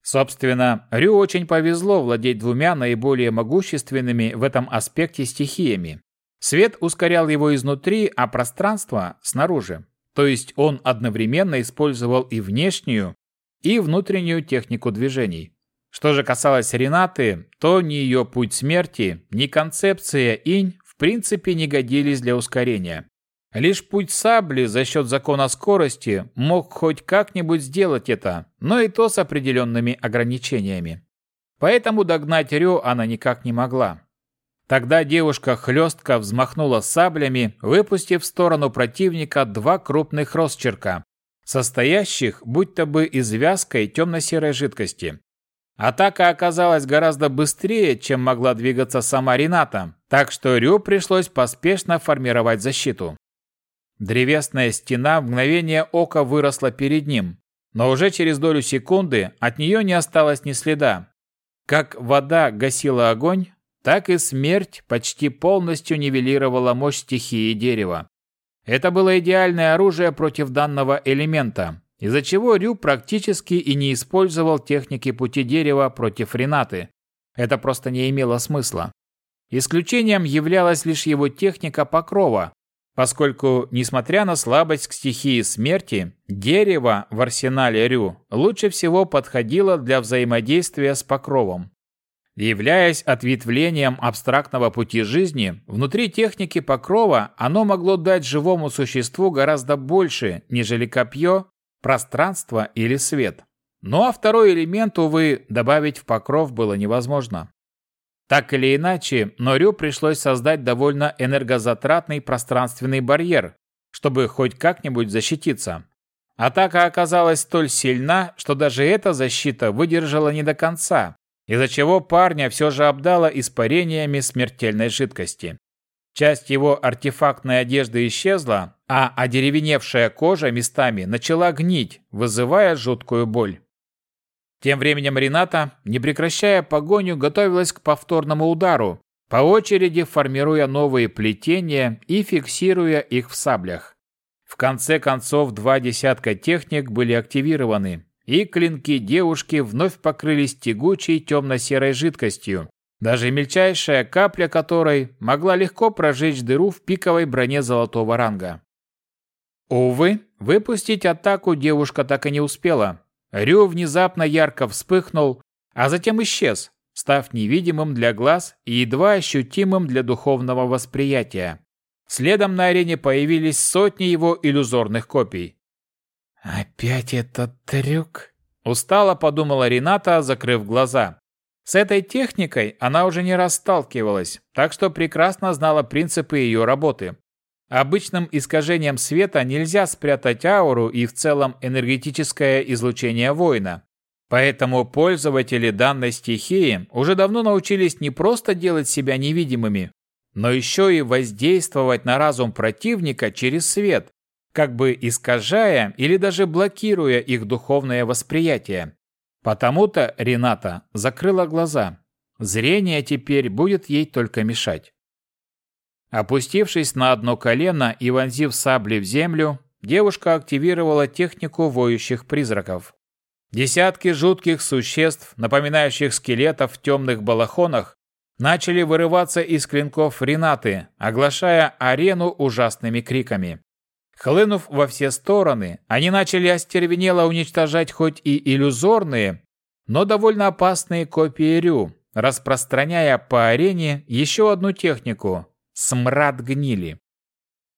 Собственно, Рю очень повезло владеть двумя наиболее могущественными в этом аспекте стихиями. Свет ускорял его изнутри, а пространство – снаружи. То есть он одновременно использовал и внешнюю, и внутреннюю технику движений. Что же касалось Ренаты, то ни ее путь смерти, ни концепция инь в принципе не годились для ускорения. Лишь путь сабли за счет закона скорости мог хоть как-нибудь сделать это, но и то с определенными ограничениями. Поэтому догнать Рё она никак не могла. Тогда девушка хлестко взмахнула саблями, выпустив в сторону противника два крупных росчерка, состоящих будто бы из вязкой темно-серой жидкости. Атака оказалась гораздо быстрее, чем могла двигаться сама Рената, так что Рю пришлось поспешно формировать защиту. Древесная стена в мгновение ока выросла перед ним, но уже через долю секунды от нее не осталось ни следа. Как вода гасила огонь, так и смерть почти полностью нивелировала мощь стихии дерева. Это было идеальное оружие против данного элемента, из-за чего Рю практически и не использовал техники пути дерева против Ренаты. Это просто не имело смысла. Исключением являлась лишь его техника покрова, поскольку, несмотря на слабость к стихии смерти, дерево в арсенале Рю лучше всего подходило для взаимодействия с покровом. Являясь ответвлением абстрактного пути жизни, внутри техники покрова оно могло дать живому существу гораздо больше, нежели копье пространство или свет. Ну а второй элемент, увы, добавить в покров было невозможно. Так или иначе, Норю пришлось создать довольно энергозатратный пространственный барьер, чтобы хоть как-нибудь защититься. Атака оказалась столь сильна, что даже эта защита выдержала не до конца, из-за чего парня все же обдало испарениями смертельной жидкости. Часть его артефактной одежды исчезла, а одеревеневшая кожа местами начала гнить, вызывая жуткую боль. Тем временем Рената, не прекращая погоню, готовилась к повторному удару, по очереди формируя новые плетения и фиксируя их в саблях. В конце концов, два десятка техник были активированы, и клинки девушки вновь покрылись тягучей темно-серой жидкостью, даже мельчайшая капля которой могла легко прожечь дыру в пиковой броне золотого ранга. Увы, выпустить атаку девушка так и не успела. Рю внезапно ярко вспыхнул, а затем исчез, став невидимым для глаз и едва ощутимым для духовного восприятия. Следом на арене появились сотни его иллюзорных копий. «Опять этот трюк?» Устало подумала Рената, закрыв глаза. С этой техникой она уже не раз сталкивалась, так что прекрасно знала принципы ее работы. Обычным искажением света нельзя спрятать ауру и в целом энергетическое излучение воина. Поэтому пользователи данной стихии уже давно научились не просто делать себя невидимыми, но еще и воздействовать на разум противника через свет, как бы искажая или даже блокируя их духовное восприятие. Потому-то Рената закрыла глаза. Зрение теперь будет ей только мешать. Опустившись на одно колено и вонзив сабли в землю, девушка активировала технику воющих призраков. Десятки жутких существ, напоминающих скелетов в темных балахонах, начали вырываться из клинков Ренаты, оглашая арену ужасными криками. Хлынув во все стороны, они начали остервенело уничтожать хоть и иллюзорные, но довольно опасные копии Рю, распространяя по арене еще одну технику – смрад гнили.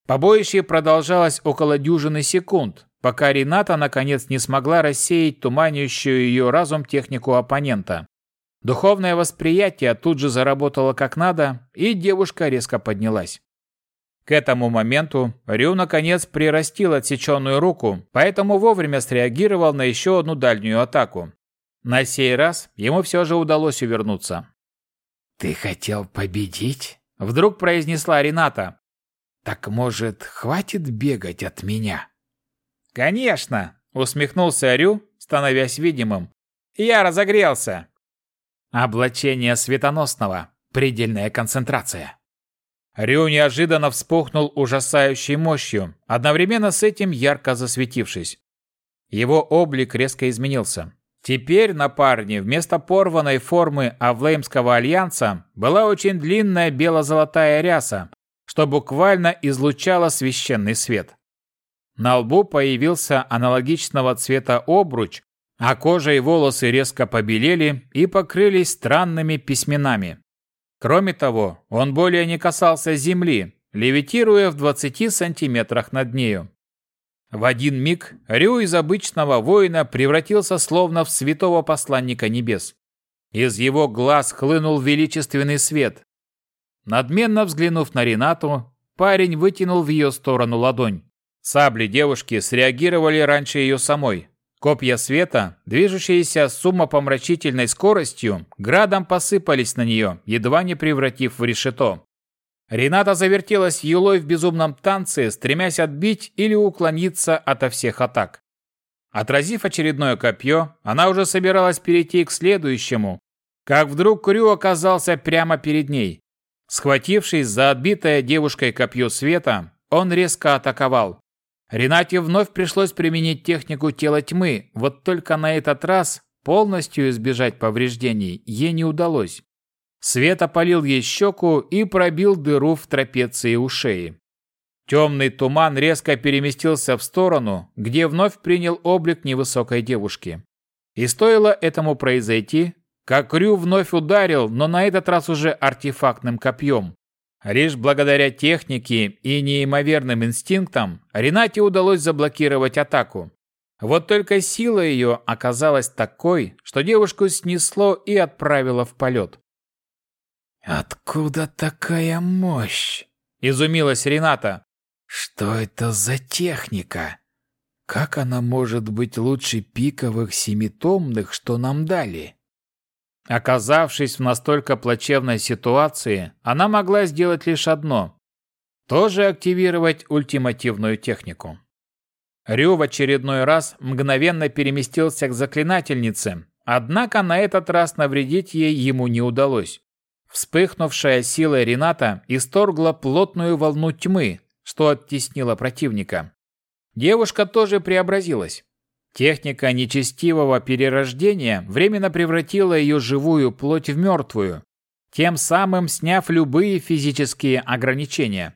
Побоище продолжалось около дюжины секунд, пока Рената наконец не смогла рассеять туманящую ее разум технику оппонента. Духовное восприятие тут же заработало как надо, и девушка резко поднялась. К этому моменту Рю наконец прирастил отсеченную руку, поэтому вовремя среагировал на еще одну дальнюю атаку. На сей раз ему все же удалось увернуться. «Ты хотел победить?» — вдруг произнесла Рената. «Так, может, хватит бегать от меня?» «Конечно!» — усмехнулся Рю, становясь видимым. «Я разогрелся!» Облачение светоносного. Предельная концентрация. Рю неожиданно вспухнул ужасающей мощью, одновременно с этим ярко засветившись. Его облик резко изменился. Теперь на парне вместо порванной формы Авлеймского альянса была очень длинная бело-золотая ряса, что буквально излучала священный свет. На лбу появился аналогичного цвета обруч, а кожа и волосы резко побелели и покрылись странными письменами. Кроме того, он более не касался земли, левитируя в 20 сантиметрах над нею. В один миг Рю из обычного воина превратился словно в святого посланника небес. Из его глаз хлынул величественный свет. Надменно взглянув на Ренату, парень вытянул в ее сторону ладонь. Сабли девушки среагировали раньше ее самой. Копья света, движущиеся с умопомрачительной скоростью, градом посыпались на нее, едва не превратив в решето. Рената завертелась юлой в безумном танце, стремясь отбить или уклониться ото всех атак. Отразив очередное копье, она уже собиралась перейти к следующему, как вдруг Крю оказался прямо перед ней. Схватившись за отбитое девушкой копье света, он резко атаковал. Ренате вновь пришлось применить технику тела тьмы, вот только на этот раз полностью избежать повреждений ей не удалось. Свет опалил ей щеку и пробил дыру в трапеции у шеи. Темный туман резко переместился в сторону, где вновь принял облик невысокой девушки. И стоило этому произойти, как Рю вновь ударил, но на этот раз уже артефактным копьем. Лишь благодаря технике и неимоверным инстинктам Ренате удалось заблокировать атаку. Вот только сила ее оказалась такой, что девушку снесло и отправило в полет. «Откуда такая мощь?» – изумилась Рената. «Что это за техника? Как она может быть лучше пиковых семитомных, что нам дали?» Оказавшись в настолько плачевной ситуации, она могла сделать лишь одно – тоже активировать ультимативную технику. Рю в очередной раз мгновенно переместился к заклинательнице, однако на этот раз навредить ей ему не удалось. Вспыхнувшая сила Рената исторгла плотную волну тьмы, что оттеснило противника. Девушка тоже преобразилась. Техника нечестивого перерождения временно превратила ее живую плоть в мертвую, тем самым сняв любые физические ограничения.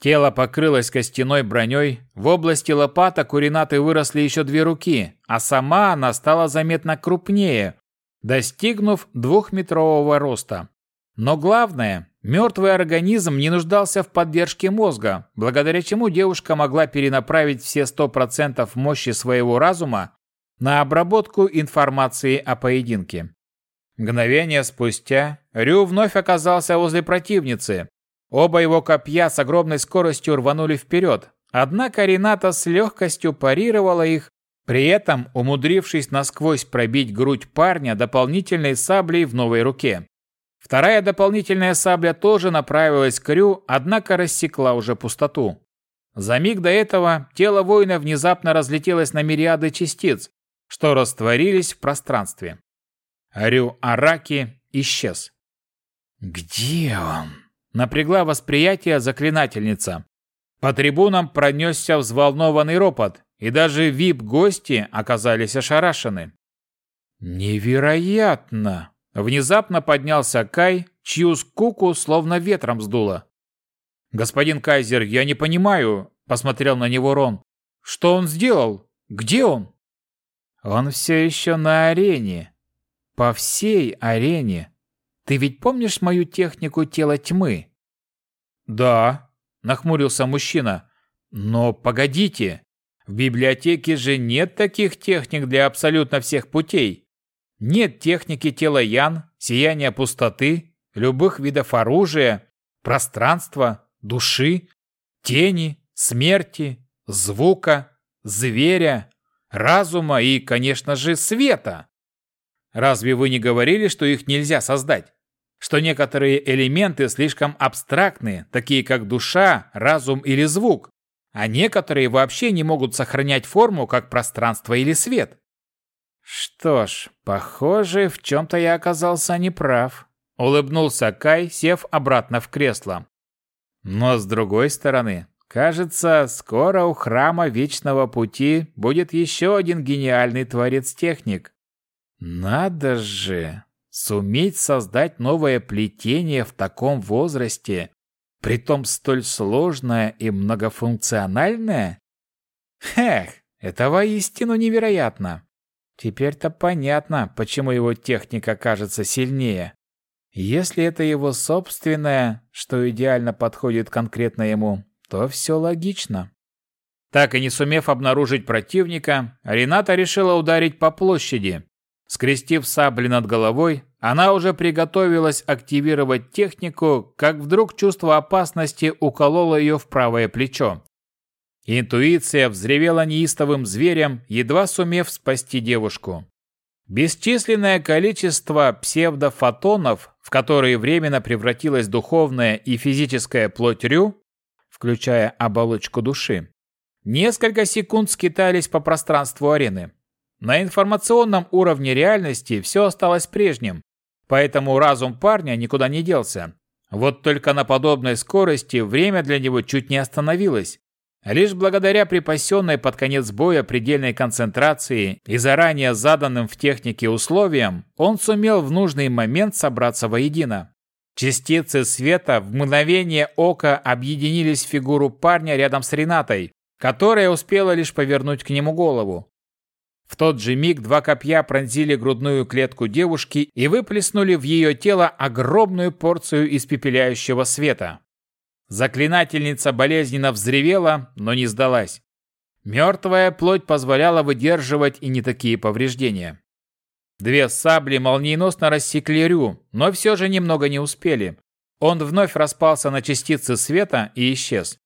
Тело покрылось костяной броней, в области лопаток у Ренаты выросли еще две руки, а сама она стала заметно крупнее, достигнув двухметрового роста. Но главное, мертвый организм не нуждался в поддержке мозга, благодаря чему девушка могла перенаправить все 100% мощи своего разума на обработку информации о поединке. Мгновение спустя Рю вновь оказался возле противницы. Оба его копья с огромной скоростью рванули вперед, однако Рената с легкостью парировала их, при этом умудрившись насквозь пробить грудь парня дополнительной саблей в новой руке. Вторая дополнительная сабля тоже направилась к Рю, однако рассекла уже пустоту. За миг до этого тело воина внезапно разлетелось на мириады частиц, что растворились в пространстве. Рю Араки исчез. «Где он?» – напрягла восприятие заклинательница. По трибунам пронесся взволнованный ропот, и даже вип-гости оказались ошарашены. «Невероятно!» Внезапно поднялся Кай, чью скуку словно ветром сдуло. «Господин Кайзер, я не понимаю», – посмотрел на него Рон. «Что он сделал? Где он?» «Он все еще на арене. По всей арене. Ты ведь помнишь мою технику тела тьмы?» «Да», – нахмурился мужчина. «Но погодите, в библиотеке же нет таких техник для абсолютно всех путей. Нет техники тела Ян, сияния пустоты, любых видов оружия, пространства, души, тени, смерти, звука, зверя, разума и, конечно же, света. Разве вы не говорили, что их нельзя создать? Что некоторые элементы слишком абстрактны, такие как душа, разум или звук, а некоторые вообще не могут сохранять форму, как пространство или свет? Что ж, похоже, в чем-то я оказался неправ. Улыбнулся Кай, сев обратно в кресло. Но с другой стороны, кажется, скоро у храма Вечного Пути будет еще один гениальный творец-техник. Надо же! Суметь создать новое плетение в таком возрасте, притом столь сложное и многофункциональное? Хех, это воистину невероятно. Теперь-то понятно, почему его техника кажется сильнее. Если это его собственное, что идеально подходит конкретно ему, то все логично. Так и не сумев обнаружить противника, Рената решила ударить по площади. Скрестив сабли над головой, она уже приготовилась активировать технику, как вдруг чувство опасности укололо ее в правое плечо. Интуиция взревела неистовым зверем, едва сумев спасти девушку. Бесчисленное количество псевдофотонов, в которые временно превратилась духовная и физическая плоть Рю, включая оболочку души, несколько секунд скитались по пространству арены. На информационном уровне реальности все осталось прежним, поэтому разум парня никуда не делся. Вот только на подобной скорости время для него чуть не остановилось, Лишь благодаря припасенной под конец боя предельной концентрации и заранее заданным в технике условиям, он сумел в нужный момент собраться воедино. Частицы света в мгновение ока объединились в фигуру парня рядом с Ренатой, которая успела лишь повернуть к нему голову. В тот же миг два копья пронзили грудную клетку девушки и выплеснули в ее тело огромную порцию испепеляющего света. Заклинательница болезненно взревела, но не сдалась. Мертвая плоть позволяла выдерживать и не такие повреждения. Две сабли молниеносно рассекли Рю, но все же немного не успели. Он вновь распался на частицы света и исчез.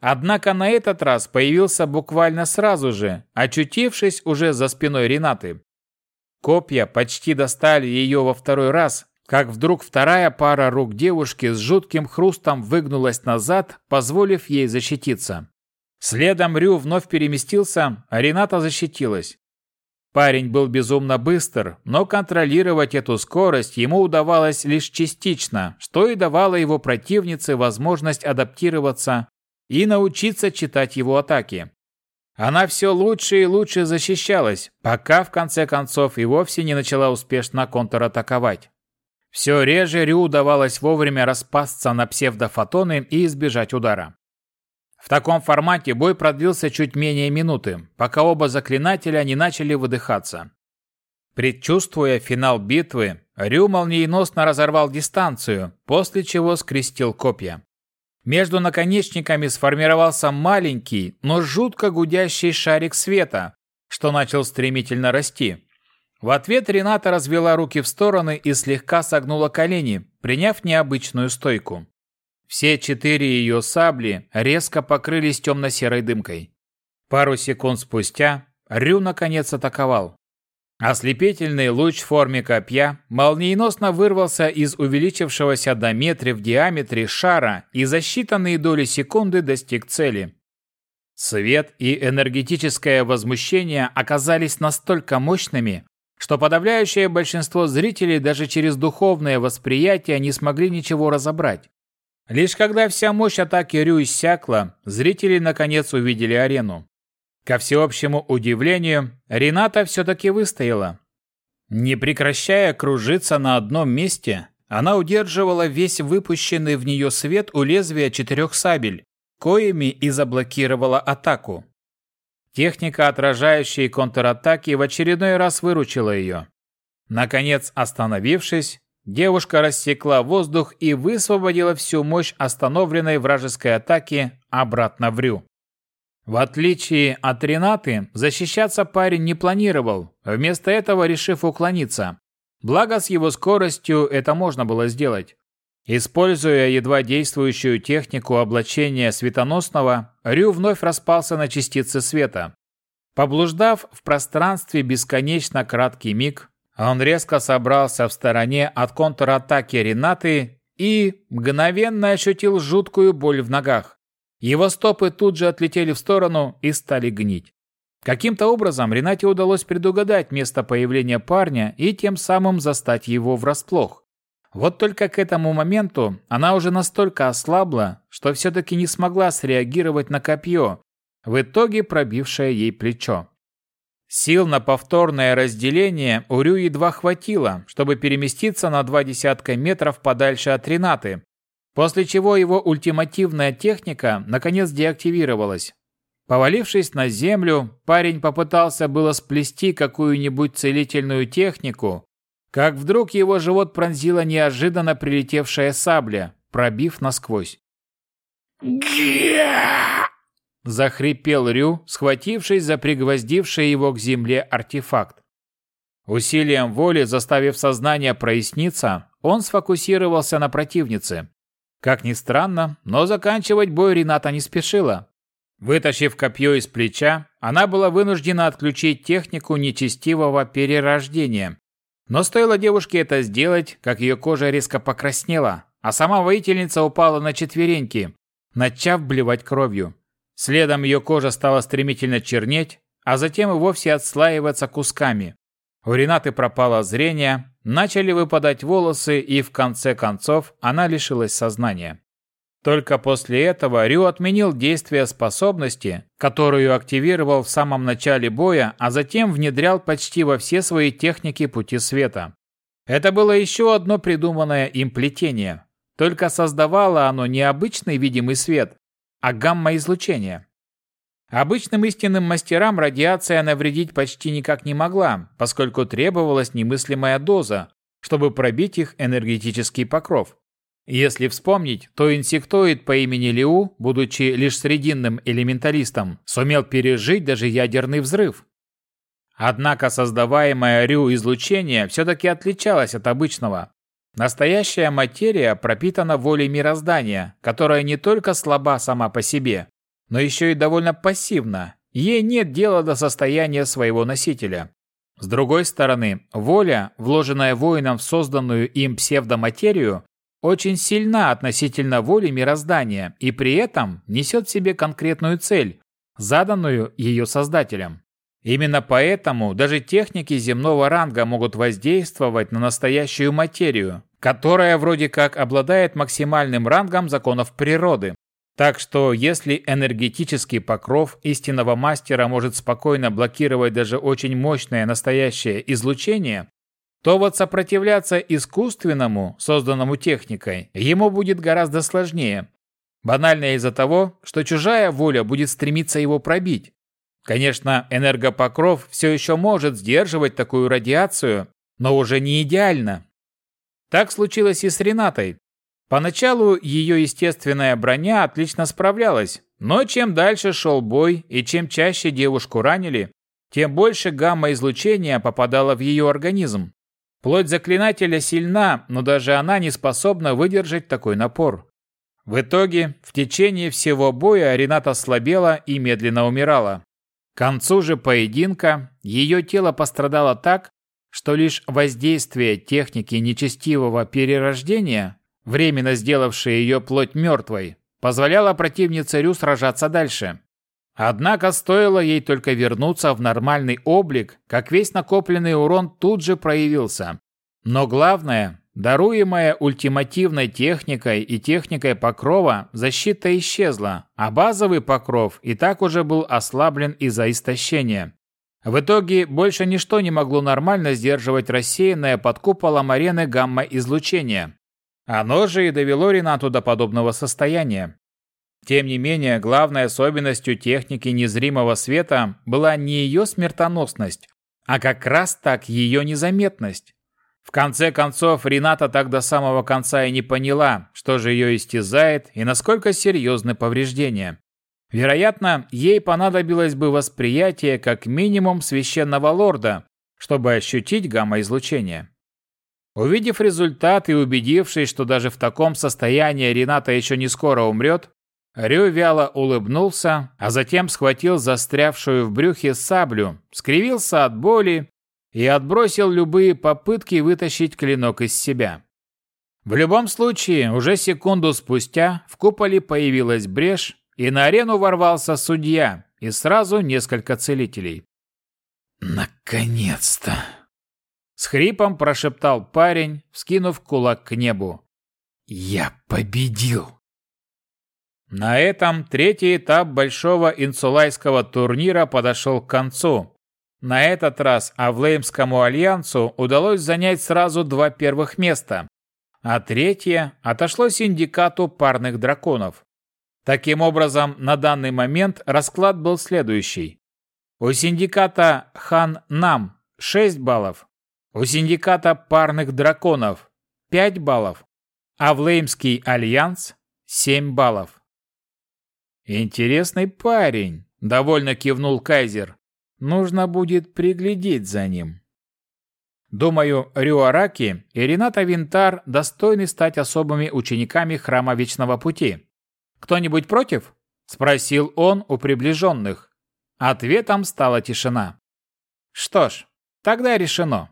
Однако на этот раз появился буквально сразу же, очутившись уже за спиной Ренаты. Копья почти достали ее во второй раз, как вдруг вторая пара рук девушки с жутким хрустом выгнулась назад, позволив ей защититься. Следом Рю вновь переместился, а Рената защитилась. Парень был безумно быстр, но контролировать эту скорость ему удавалось лишь частично, что и давало его противнице возможность адаптироваться и научиться читать его атаки. Она все лучше и лучше защищалась, пока в конце концов и вовсе не начала успешно контратаковать. Все реже Рю удавалось вовремя распасться на псевдофотоны и избежать удара. В таком формате бой продлился чуть менее минуты, пока оба заклинателя не начали выдыхаться. Предчувствуя финал битвы, Рю молниеносно разорвал дистанцию, после чего скрестил копья. Между наконечниками сформировался маленький, но жутко гудящий шарик света, что начал стремительно расти. В ответ Рената развела руки в стороны и слегка согнула колени, приняв необычную стойку. Все четыре ее сабли резко покрылись темно-серой дымкой. Пару секунд спустя Рю наконец атаковал. Ослепительный луч в форме копья молниеносно вырвался из увеличившегося до метра в диаметре шара и за считанные доли секунды достиг цели. Свет и энергетическое возмущение оказались настолько мощными, что подавляющее большинство зрителей даже через духовное восприятие не смогли ничего разобрать. Лишь когда вся мощь атаки Рю иссякла, зрители наконец увидели арену. Ко всеобщему удивлению, Рената все-таки выстояла. Не прекращая кружиться на одном месте, она удерживала весь выпущенный в нее свет у лезвия четырех сабель, коими и заблокировала атаку. Техника отражающей контратаки в очередной раз выручила ее. Наконец, остановившись, девушка рассекла воздух и высвободила всю мощь остановленной вражеской атаки обратно в Рю. В отличие от Ренаты, защищаться парень не планировал, вместо этого решив уклониться. Благо с его скоростью это можно было сделать. Используя едва действующую технику облачения светоносного, Рю вновь распался на частицы света. Поблуждав в пространстве бесконечно краткий миг, он резко собрался в стороне от контратаки Ренаты и мгновенно ощутил жуткую боль в ногах. Его стопы тут же отлетели в сторону и стали гнить. Каким-то образом Ренате удалось предугадать место появления парня и тем самым застать его врасплох. Вот только к этому моменту она уже настолько ослабла, что все-таки не смогла среагировать на копье, в итоге пробившее ей плечо. Сил на повторное разделение у Рю едва хватило, чтобы переместиться на два десятка метров подальше от Ренаты, после чего его ультимативная техника наконец деактивировалась. Повалившись на землю, парень попытался было сплести какую-нибудь целительную технику, как вдруг его живот пронзила неожиданно прилетевшая сабля, пробив насквозь. Захрипел Рю, схватившись за пригвоздивший его к земле артефакт. Усилием воли, заставив сознание проясниться, он сфокусировался на противнице. Как ни странно, но заканчивать бой Рената не спешила. Вытащив копье из плеча, она была вынуждена отключить технику нечестивого перерождения. Но стоило девушке это сделать, как ее кожа резко покраснела, а сама воительница упала на четвереньки, начав блевать кровью. Следом ее кожа стала стремительно чернеть, а затем и вовсе отслаиваться кусками. У Ренаты пропало зрение, начали выпадать волосы, и в конце концов она лишилась сознания. Только после этого Рю отменил действие способности, которую активировал в самом начале боя, а затем внедрял почти во все свои техники пути света. Это было еще одно придуманное им плетение. Только создавало оно не обычный видимый свет, а гамма-излучение. Обычным истинным мастерам радиация навредить почти никак не могла, поскольку требовалась немыслимая доза, чтобы пробить их энергетический покров. Если вспомнить, то инсектоид по имени Лиу, будучи лишь срединным элементалистом, сумел пережить даже ядерный взрыв. Однако создаваемое Рю излучение все-таки отличалось от обычного. Настоящая материя пропитана волей мироздания, которая не только слаба сама по себе, но еще и довольно пассивна. Ей нет дела до состояния своего носителя. С другой стороны, воля, вложенная воином в созданную им псевдоматерию, очень сильна относительно воли мироздания и при этом несет в себе конкретную цель, заданную ее создателем. Именно поэтому даже техники земного ранга могут воздействовать на настоящую материю, которая вроде как обладает максимальным рангом законов природы. Так что, если энергетический покров истинного мастера может спокойно блокировать даже очень мощное настоящее излучение, то вот сопротивляться искусственному, созданному техникой, ему будет гораздо сложнее. Банально из-за того, что чужая воля будет стремиться его пробить. Конечно, энергопокров все еще может сдерживать такую радиацию, но уже не идеально. Так случилось и с Ренатой, Поначалу ее естественная броня отлично справлялась, но чем дальше шел бой и чем чаще девушку ранили, тем больше гамма-излучения попадало в ее организм. Плоть заклинателя сильна, но даже она не способна выдержать такой напор. В итоге, в течение всего боя Рената слабела и медленно умирала. К концу же поединка ее тело пострадало так, что лишь воздействие техники нечестивого перерождения, временно сделавшее ее плоть мертвой, позволяло противнице Рю сражаться дальше. Однако стоило ей только вернуться в нормальный облик, как весь накопленный урон тут же проявился. Но главное, Даруемая ультимативной техникой и техникой покрова, защита исчезла, а базовый покров и так уже был ослаблен из-за истощения. В итоге больше ничто не могло нормально сдерживать рассеянное под куполом арены гамма-излучение. Оно же и довело Ренату до подобного состояния. Тем не менее, главной особенностью техники незримого света была не ее смертоносность, а как раз так ее незаметность. В конце концов, Рената так до самого конца и не поняла, что же ее истязает и насколько серьезны повреждения. Вероятно, ей понадобилось бы восприятие как минимум священного лорда, чтобы ощутить гамма-излучение. Увидев результат и убедившись, что даже в таком состоянии Рената еще не скоро умрет, Рю вяло улыбнулся, а затем схватил застрявшую в брюхе саблю, скривился от боли и отбросил любые попытки вытащить клинок из себя. В любом случае, уже секунду спустя в куполе появилась брешь, и на арену ворвался судья и сразу несколько целителей. «Наконец-то!» С хрипом прошептал парень, вскинув кулак к небу. «Я победил!» На этом третий этап большого инсулайского турнира подошел к концу, на этот раз Авлеймскому альянсу удалось занять сразу два первых места, а третье отошло синдикату парных драконов. Таким образом, на данный момент расклад был следующий. У синдиката Хан Нам 6 баллов, у синдиката парных драконов 5 баллов, а Влеймский альянс 7 баллов. «Интересный парень», — довольно кивнул Кайзер. Нужно будет приглядеть за ним. Думаю, Рюараки и Рената Винтар достойны стать особыми учениками Храма Вечного Пути. Кто-нибудь против? Спросил он у приближенных. Ответом стала тишина. Что ж, тогда решено.